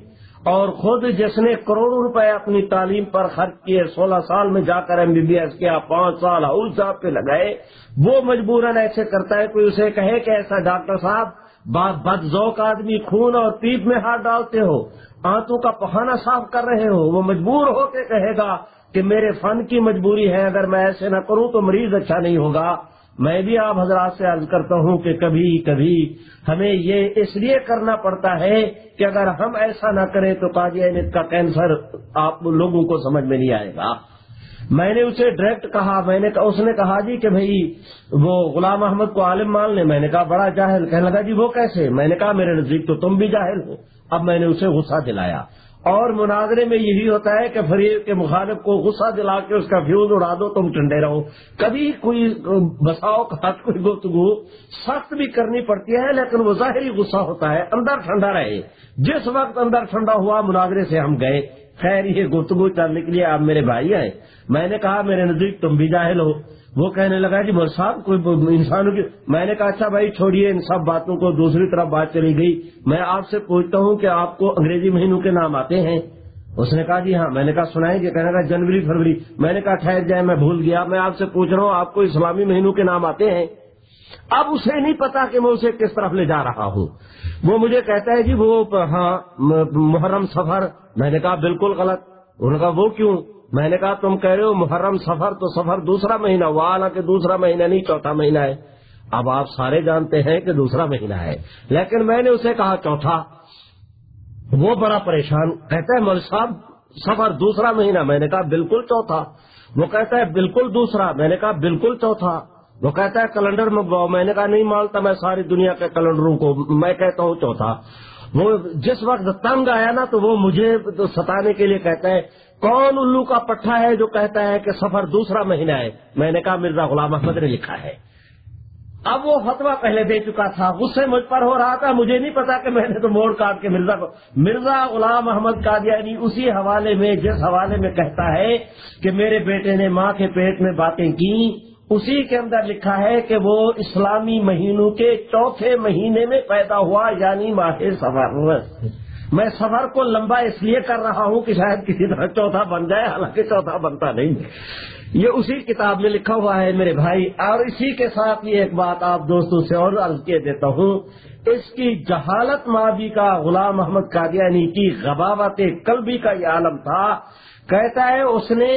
اور خود جس نے کروڑوں روپے اپنی تعلیم پر خرچ کیے سولہ سال میں جا کر ایم بی بی ایس کیا پانچ سال ہاؤس صاحب پہ لگائے وہ مجبوراً ایسے کرتا ہے کوئی اسے کہے کہ ایسا ڈاکٹر صاحب بد ذوق آدمی خون اور پیپ میں ہاتھ ڈالتے ہو آنتوں کا پہانا صاف کر رہے ہو وہ مجبور ہو کے کہے گا کہ میرے فن کی مجبوری ہے، اگر میں ایسے نہ کروں تو مریض اچھا نہیں ہوگا۔ میں بھی آپ حضرات سے عرض کرتا ہوں کہ کبھی کبھی ہمیں یہ اس لیے کرنا پڑتا ہے کہ اگر ہم ایسا نہ کریں تو قادیانیت کا کینسر آپ لوگوں کو سمجھ میں نہیں آئے گا۔ میں نے اسے ڈائریکٹ کہا، میں نے اس نے کہا جی کہ بھائی، وہ غلام احمد کو عالم مان لے میں نے کہا بڑا جاہل، کہنے لگا جی وہ کیسے؟ میں نے کہا میرے نزدیک تو تم بھی جاہل ہو۔ اب میں نے اسے غصہ دلایا۔ اور مناظرے میں یہی ہوتا ہے کہ فریق کے مخالف کو غصہ دلا کے اس کا فیوز اڑا دو، تم ٹنڈے رہو۔ کبھی کوئی بساؤ کا کوئی گفتگو سخت بھی کرنی پڑتی ہے، لیکن وہ ظاہری غصہ ہوتا ہے، اندر ٹھنڈا رہے۔ جس وقت اندر ٹھنڈا ہوا مناظرے سے ہم گئے، خیر، یہ گفتگو چلنے کے لیے آپ میرے بھائی آئے۔ میں نے کہا، میرے نزدیک تم بھی جاہل ہو۔ وہ کہنے لگا جی مول صاحب، کوئی انسانوں کی، میں نے کہا اچھا بھائی، چھوڑیے ان سب باتوں کو، دوسری طرف بات چلی گئی۔ میں آپ سے پوچھتا ہوں کہ آپ کو انگریزی مہینوں کے نام آتے ہیں؟ اس نے کہا جی ہاں۔ میں نے کہا سنا ہے کہ کہنے لگا، جنوری، فروری۔ میں نے کہا، ٹھہر جائے میں بھول گیا۔ میں آپ سے پوچھ رہا ہوں، آپ کو اسلامی مہینوں کے نام آتے ہیں؟ اب اسے نہیں پتا کہ میں اسے کس طرف لے جا رہا ہوں۔ وہ مجھے کہتا ہے جی وہ ہاں محرم سفر۔ میں نے کہا، بالکل غلط۔ انہوں نے کہا، وہ کیوں؟ میں نے کہا تم کہہ رہے ہو محرم سفر تو سفر دوسرا مہینہ وہ حالانکہ دوسرا مہینہ نہیں، چوتھا مہینہ ہے۔ اب آپ سارے جانتے ہیں کہ دوسرا مہینہ ہے۔ لیکن میں نے اسے کہا چوتھا، وہ بڑا پریشان، کہتا ہے مول صاحب، سفر دوسرا مہینہ۔ میں نے کہا بالکل چوتھا۔ وہ کہتا ہے بالکل دوسرا۔ میں نے کہا بالکل چوتھا۔ وہ کہتا ہے کیلنڈر میں میں نے کہا نہیں مانتا میں ساری دنیا کے کیلنڈروں کو، میں کہتا ہوں چوتھا۔ وہ جس وقت تنگ آیا نا تو وہ مجھے ستانے کے لیے کہتا ہے کون الو کا پٹھا ہے جو کہتا ہے کہ سفر دوسرا مہینہ ہے؟ میں نے کہا مرزا غلام احمد نے لکھا ہے۔ اب وہ فتوا پہلے دے چکا تھا۔ اس سے مجھ پر ہو رہا تھا۔ مجھے نہیں پتا کہ میں نے تو موڑ کاٹ کے مرزا کو مرزا غلام احمد قادیانی اسی حوالے میں جس حوالے میں کہتا ہے کہ میرے بیٹے نے ماں کے پیٹ میں باتیں کی، اسی کے اندر لکھا ہے کہ وہ اسلامی مہینوں کے چوتھے مہینے میں پیدا ہوا یعنی ماہ سفر۔ میں سفر کو لمبا اس لیے کر رہا ہوں کہ شاید کسی طرح چوتھا بن جائے، حالانکہ چوتھا بنتا نہیں۔ یہ اسی کتاب میں لکھا ہوا ہے میرے بھائی، اور اسی کے ساتھ یہ ایک بات آپ دوستوں سے اور عرض کیے دیتا ہوں۔ اس کی جہالت مابی کا غلام محمد قادیانی کی غباوت قلبی کا یہ عالم تھا۔ کہتا ہے اس نے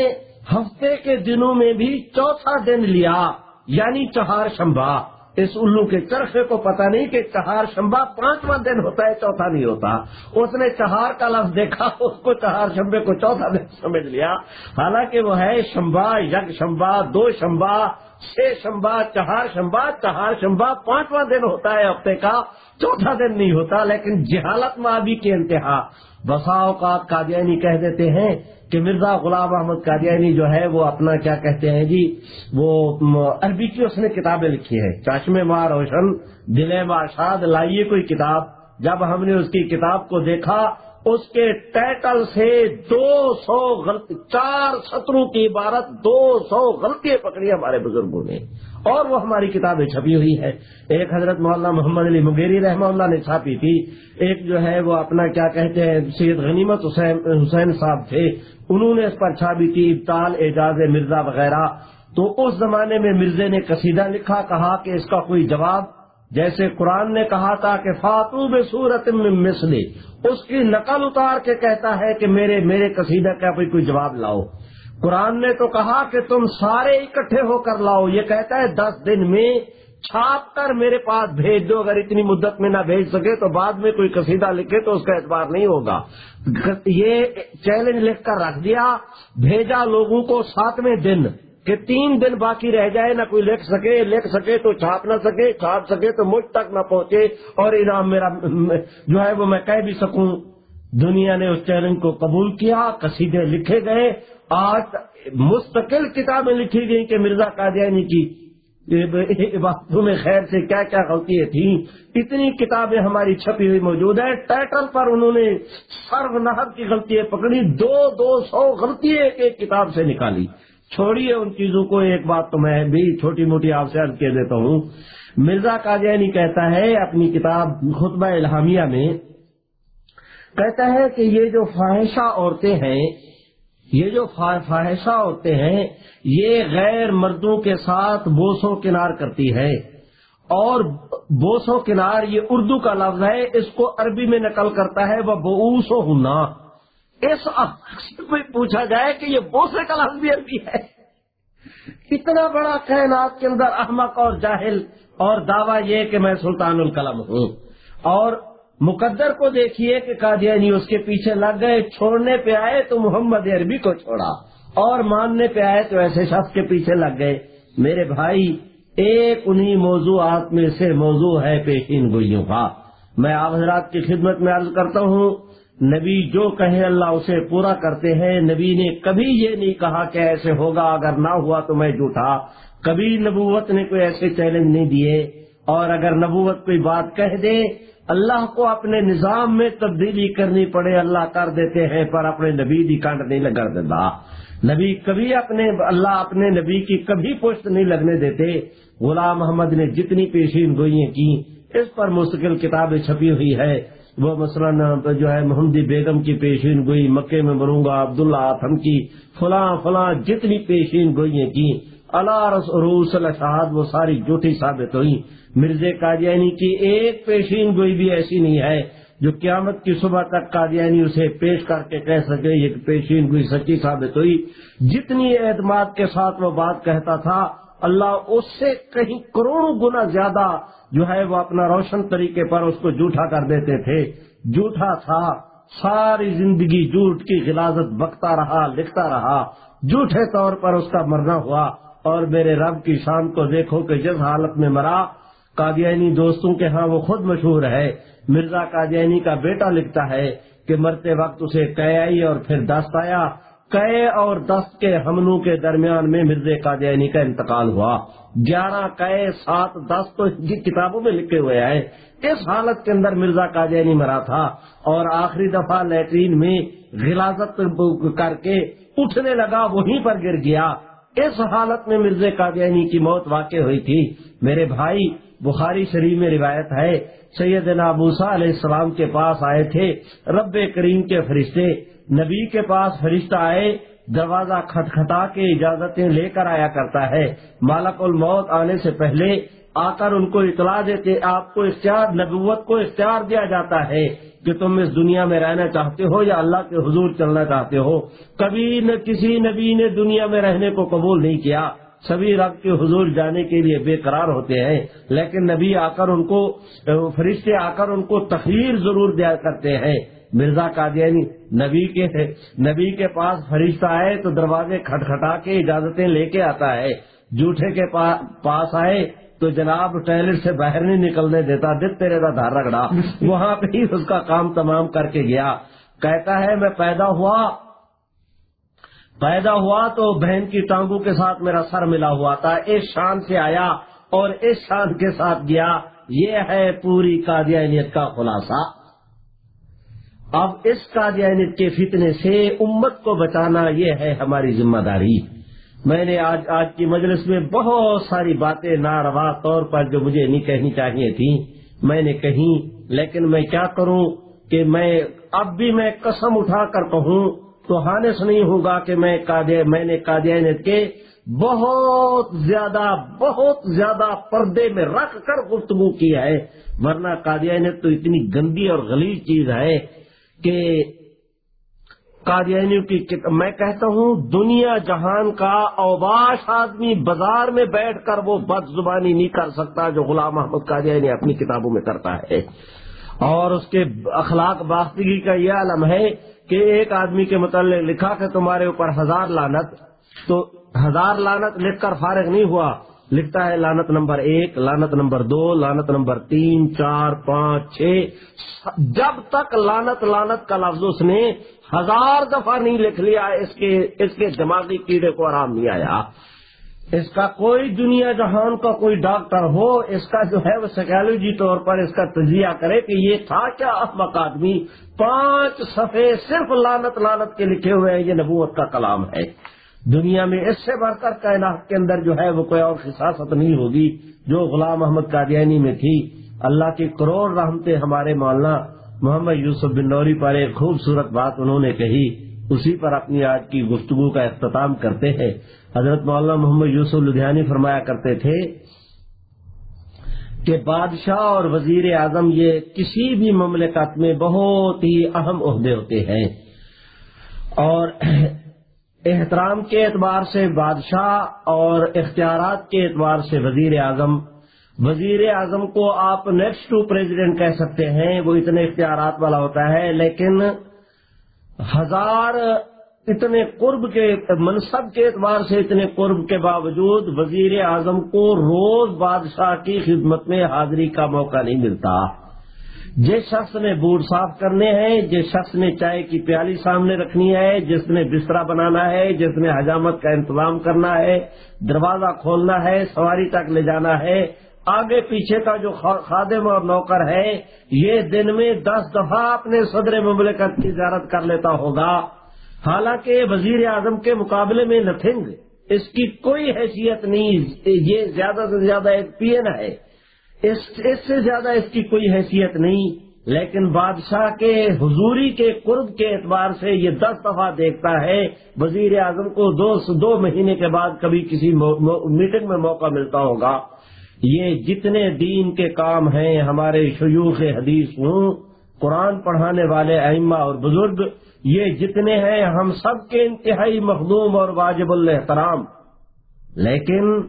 ہفتے کے دنوں میں بھی چوتھا دن لیا یعنی چہار شمبا اس الو کے چرخے کو پتا نہیں کہ چہار شمبا پانچواں دن ہوتا ہے، چوتھا نہیں ہوتا۔ اس نے چہار کا لفظ دیکھا، اس کو چہار شمبے کو چوتھا دن سمجھ لیا۔ حالانکہ وہ ہے شمبا یگ شمبا دو شمبا چھ شمبا چہار شمبا چہار شمبا پانچواں دن ہوتا ہے ہفتے کا، چوتھا دن نہیں ہوتا، لیکن جہالت مابی کے انتہا۔ بسا اوقات قادیانی کہہ دیتے ہیں کہ مرزا غلام احمد قادیانی جو ہے، وہ اپنا کیا کہتے ہیں جی وہ عربی کی اس نے کتابیں لکھی ہیں۔ چاشمے ماں روشن دل باشاد لائیے کوئی کتاب۔ جب ہم نے اس کی کتاب کو دیکھا اس کے ٹائٹل سے دو سو غلطی چار ستروں کی عبارت دو سو غلطیاں پکڑی ہمارے بزرگوں نے۔ اور وہ ہماری کتابیں چھپی ہوئی ہے ایک حضرت مولانا محمد علی مغیری رحمہ اللہ نے چھاپی تھی۔ ایک جو ہے وہ اپنا کیا کہتے ہیں، سید غنیمت حسین صاحب تھے۔ انہوں نے اس پر چھاپی تھی ابتال اعجاز مرزا وغیرہ۔ تو اس زمانے میں مرزے نے قصیدہ لکھا، کہا کہ اس کا کوئی جواب جیسے قرآن نے کہا تھا کہ فاتو بے صورت مسلی اس کی نقل اتار کے کہتا ہے کہ میرے میرے قصیدہ کا کوئی کوئی جواب لاؤ۔ قرآن نے تو کہا کہ تم سارے اکٹھے ہو کر لاؤ، یہ کہتا ہے دس دن میں چھاپ کر میرے پاس بھیج دو، اگر اتنی مدت میں نہ بھیج سکے تو بعد میں کوئی قصیدہ لکھے تو اس کا اعتبار نہیں ہوگا۔ یہ چیلنج لکھ کر رکھ دیا، بھیجا لوگوں کو ساتویں دن۔ کہ تین دن باقی رہ جائے، نہ کوئی لکھ سکے لکھ سکے تو چھاپ نہ سکے، چھاپ سکے تو مجھ تک نہ پہنچے اور انعام میرا جو ہے وہ میں کہہ بھی سکوں۔ دنیا نے اس چیلنج کو قبول کیا، قصیدے لکھے گئے۔ آج مستقل کتابیں لکھی گئی کہ مرزا قادیانی کی باتوں میں خیر سے کیا کیا غلطیاں تھیں۔ اتنی کتابیں ہماری چھپی ہوئی موجود ہیں۔ ٹائٹل پر انہوں نے سرو نہر کی غلطیاں پکڑی، دو دو سو غلطی ایک ایک کتاب سے نکالی۔ چھوڑیے ان چیزوں کو، ایک بات تو میں بھی چھوٹی موٹی آپ سے عرض کہہ دیتا ہوں۔ مرزا قادیانی کہتا ہے اپنی کتاب خطبہ الہامیہ میں، کہتا ہے کہ یہ جو فواہشہ عورتیں ہیں، یہ جو فواہشہ ہوتے ہیں، یہ غیر مردوں کے ساتھ بوسو کنار کرتی ہے اور بوسو کنار یہ اردو کا لفظ ہے، اس کو عربی میں نقل کرتا ہے، وہ بوسو ہننا اس میں پوچھا جائے کہ یہ بوسے کا لفظ بھی عربی ہے اتنا بڑا کائنات کے اندر احمق اور جاہل، اور دعویٰ یہ کہ میں سلطان القلم ہوں۔ اور مقدر کو دیکھیے کہ قادیانی اس کے پیچھے لگ گئے، چھوڑنے پہ آئے تو محمد عربی کو چھوڑا۔ اور ماننے پہ آئے تو ایسے شخص کے پیچھے لگ گئے۔ میرے بھائی، ایک انہی موضوعات میں سے موضوع ہے پیشین گوئیوں کا۔ میں آپ حضرات کی خدمت میں عرض کرتا ہوں نبی جو کہے اللہ اسے پورا کرتے ہیں، نبی نے کبھی یہ نہیں کہا کہ ایسے ہوگا، اگر نہ ہوا تو میں جھوٹا۔ کبھی نبوت نے کوئی ایسے چیلنج نہیں دیے۔ اور اگر نبوت کوئی بات کہہ دے، اللہ کو اپنے نظام میں تبدیلی کرنی پڑے، اللہ کر دیتے ہیں، پر اپنے نبی دی کانٹ نہیں لگا دیتا۔ نبی کبھی اپنے، اللہ اپنے نبی کی کبھی پشت نہیں لگنے دیتے۔ غلام محمد نے جتنی پیشین گوئیاں کی اس پر مستقل کتابیں چھپی ہوئی ہے وہ مثلاً جو ہے محمدی بیگم کی پیشین گوئی مکے میں مروں گا، عبداللہ آتم کی، فلاں فلاں جتنی پیشین گوئیاں کی، اللہ رسول شہاد وہ ساری جھوٹی ثابت ہوئی۔ مرزے قادیانی کی ایک پیشین گوئی بھی ایسی نہیں ہے جو قیامت کی صبح تک قادیانی اسے پیش کر کے کہہ سکے، یہ پیشین گوئی سچی ثابت ہوئی۔ جتنی اعتماد کے ساتھ وہ بات کہتا تھا اللہ اس سے کہیں کروڑوں گنا زیادہ جو ہے وہ اپنا روشن طریقے پر اس کو جھوٹا کر دیتے تھے۔ جھوٹا تھا۔ ساری زندگی جھوٹ کی غلازت بکتا رہا، لکھتا رہا۔ جھوٹے طور پر اس کا مرنا ہوا۔ اور میرے رب کی شان کو دیکھو کہ جس حالت میں مرا، قادیانی دوستوں کے ہاں وہ خود مشہور ہے۔ مرزا قادیانی کا بیٹا لکھتا ہے کہ مرتے وقت اسے آئی اور پھر دست آیا کئے اور دست کے حملوں کے درمیان میں مرزا قادیانی کا انتقال ہوا۔ گیارہ کئے، سات، دس تو کتابوں میں لکھے ہوئے ہیں۔ اس حالت کے اندر مرزا قادیانی مرا تھا اور آخری دفعہ لیٹرین میں غلازت کر کے اٹھنے لگا، وہیں پر گر گیا۔ اس حالت میں مرزا قادیانی کی موت واقع ہوئی تھی۔ میرے بھائی، بخاری شریف میں روایت ہے سید نابوسا علیہ السلام کے پاس آئے تھے۔ رب کریم کے فرشتے نبی کے پاس فرشتہ آئے، دروازہ کھٹکھٹا کے اجازتیں لے کر آیا کرتا ہے۔ مالک الموت آنے سے پہلے آ کر ان کو اطلاع دیتے، آپ کو اختیار، نبوت کو اختیار دیا جاتا ہے کہ تم اس دنیا میں رہنا چاہتے ہو یا اللہ کے حضور چلنا چاہتے ہو۔ کبھی نہ کسی نبی نے دنیا میں رہنے کو قبول نہیں کیا۔ سبھی رب کے حضور جانے کے لیے بے قرار ہوتے ہیں، لیکن نبی آ کر ان کو، فرشتے آ کر ان کو تخیر ضرور دیا کرتے ہیں۔ مرزا قادیانی نبی کے نبی کے پاس فرشتہ آئے تو دروازے کھٹکھٹا کے اجازتیں لے کے آتا ہے۔ جھوٹے کے پاس آئے تو جناب ٹوائلٹ سے باہر نہیں نکلنے دیتا دل تیرے کا دھار رگڑا۔ وہاں پہ ہی اس کا کام تمام کر کے گیا۔ کہتا ہے میں پیدا ہوا۔ پیدا ہوا تو بہن کی ٹانگوں کے ساتھ میرا سر ملا ہوا تھا۔ اس شان سے آیا اور اس شان کے ساتھ گیا۔ یہ ہے پوری قادیانیت کا خلاصہ۔ اب اس قادیانیت کے فتنے سے امت کو بچانا یہ ہے ہماری ذمہ داری۔ میں نے آج آج کی مجلس میں بہت ساری باتیں ناروا طور پر جو مجھے نہیں کہنی چاہیے تھیں، میں نے کہیں، لیکن میں کیا کروں کہ میں، اب بھی میں قسم اٹھا کر کہوں، تو ہانس نہیں ہوگا کہ میں میں نے قادیانیت کے بہت زیادہ بہت زیادہ پردے میں رکھ کر گفتگو کی ہے، ورنہ قادیانیت تو اتنی گندی اور غلیظ چیز ہے کہ قادیانیوں کی میں کہتا ہوں دنیا جہان کا اوباش آدمی بازار میں بیٹھ کر وہ بد زبانی نہیں کر سکتا جو غلام محمد قادیانی اپنی کتابوں میں کرتا ہے۔ اور اس کے اخلاق باختگی کا یہ عالم ہے کہ ایک آدمی کے متعلق لکھا کہ تمہارے اوپر ہزار لانت تو ہزار لانت لکھ کر فارغ نہیں ہوا۔ لکھتا ہے لانت نمبر ایک لانت نمبر دو لانت نمبر تین، چار، پانچ، چھ۔ جب تک لانت لانت کا لفظ اس نے ہزار دفعہ نہیں لکھ لیا، اس کے اس کے دماغی کیڑے کو آرام نہیں آیا۔ اس کا کوئی دنیا جہان کا کوئی ڈاکٹر ہو، اس کا جو ہے وہ سائیکالوجی طور پر اس کا تجزیہ کرے کہ یہ تھا کیا احمق آدمی۔ پانچ صفحے صرف لانت لانت کے لکھے ہوئے ہیں، یہ نبوت کا کلام ہے۔ دنیا میں اس سے بڑھ کر کائنات کے اندر جو ہے وہ کوئی اور خصاصت نہیں ہوگی جو غلام محمد قادیانی میں تھی۔ اللہ کی کروڑ رحمتیں ہمارے مولانا محمد یوسف بن نوری پر ایک خوبصورت بات انہوں نے کہی۔ اسی پر اپنی آج کی گفتگو کا اختتام کرتے ہیں۔ حضرت مولانا محمد یوسف لدھیانی فرمایا کرتے تھے کہ بادشاہ اور وزیر اعظم یہ کسی بھی مملکت میں بہت ہی اہم عہدے ہوتے ہیں۔ اور احترام کے اعتبار سے بادشاہ اور اختیارات کے اعتبار سے وزیر اعظم۔ وزیر اعظم کو آپ نیکسٹ ٹو پریزیڈنٹ کہہ سکتے ہیں، وہ اتنے اختیارات والا ہوتا ہے، لیکن ہزار اتنے قرب کے، منصب کے اعتبار سے اتنے قرب کے باوجود وزیر اعظم کو روز بادشاہ کی خدمت میں حاضری کا موقع نہیں ملتا۔ جس شخص نے بوٹ صاف کرنے ہیں، جس شخص نے چائے کی پیالی سامنے رکھنی ہے، جس نے بسترا بنانا ہے، جس نے حجامت کا انتظام کرنا ہے، دروازہ کھولنا ہے، سواری تک لے جانا ہے، آگے پیچھے کا جو خادم اور نوکر ہے، یہ دن میں دس دفعہ اپنے صدر مملکت کی زیارت کر لیتا ہوگا۔ حالانکہ وزیر اعظم کے مقابلے میں نتھنگ اس کی کوئی حیثیت نہیں، یہ زیادہ سے زیادہ ایک پی این ہے۔ اس سے زیادہ اس کی کوئی حیثیت نہیں، لیکن بادشاہ کے، حضوری کے، قرب کے اعتبار سے یہ دس دفعہ دیکھتا ہے، وزیر اعظم کو دو دو مہینے کے بعد کبھی کسی میٹنگ میں موقع ملتا ہوگا۔ یہ جتنے دین کے کام ہیں، ہمارے شیوخ حدیث ہوں، قرآن پڑھانے والے ائمہ اور بزرگ، یہ جتنے ہیں، ہم سب کے انتہائی مخدوم اور واجب الحترام لیکن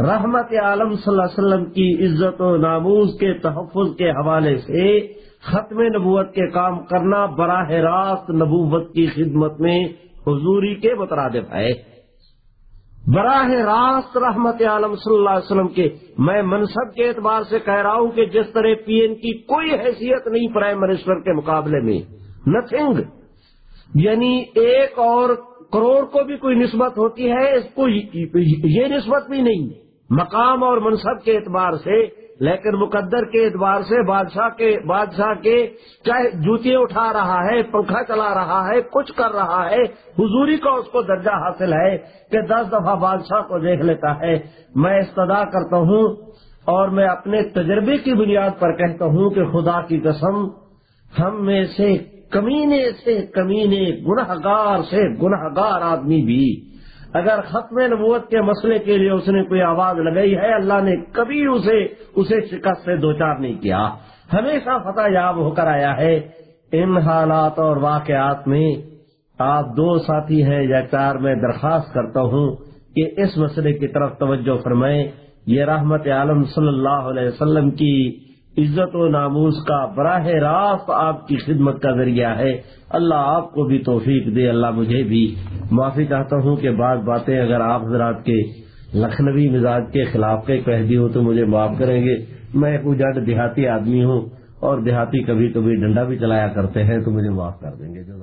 رحمت عالم صلی اللہ علیہ وسلم کی عزت و ناموز کے تحفظ کے حوالے سے ختم نبوت کے کام کرنا براہ راست نبوت کی خدمت میں حضوری کے مترادف ہے۔ براہ راست رحمت عالم صلی اللہ علیہ وسلم کے میں منصب کے اعتبار سے کہہ رہا ہوں کہ جس طرح پی این کی کوئی حیثیت نہیں پرائم منسٹر کے مقابلے میں نتھنگ یعنی ایک اور کروڑ کو بھی کوئی نسبت ہوتی ہے، اس کو یہ نسبت بھی نہیں۔ مقام اور منصب کے اعتبار سے، لیکن مقدر کے اعتبار سے بادشاہ کے بادشاہ کے چاہے جوتے اٹھا رہا ہے، پنکھا چلا رہا ہے، کچھ کر رہا ہے، حضوری کا اس کو درجہ حاصل ہے کہ دس دفعہ بادشاہ کو دیکھ لیتا ہے۔ میں استدا کرتا ہوں اور میں اپنے تجربے کی بنیاد پر کہتا ہوں کہ خدا کی قسم، ہم میں سے کمینے سے کمینے گناہ گار سے گناہ گار آدمی بھی اگر ختم نبوت کے مسئلے کے لیے اس نے کوئی آواز لگائی ہے، اللہ نے کبھی اسے اسے شکست سے دو چار نہیں کیا۔ ہمیشہ فتح یاب ہو کر آیا ہے۔ ان حالات اور واقعات میں آپ دو ساتھی ہیں یا چار، میں درخواست کرتا ہوں کہ اس مسئلے کی طرف توجہ فرمائیں۔ یہ رحمت عالم صلی اللہ علیہ وسلم کی عزت و ناموز کا براہ راست آپ کی خدمت کا ذریعہ ہے۔ اللہ آپ کو بھی توفیق دے، اللہ مجھے بھی۔ معافی چاہتا ہوں کہ بعض باتیں اگر آپ حضرات کے لکھنوی مزاج کے خلاف کے کہہ دی ہو تو مجھے معاف کریں گے۔ میں ایک اجاٹ دیہاتی آدمی ہوں اور دیہاتی کبھی کبھی ڈنڈا بھی چلایا کرتے ہیں تو مجھے معاف کر دیں گے۔ جو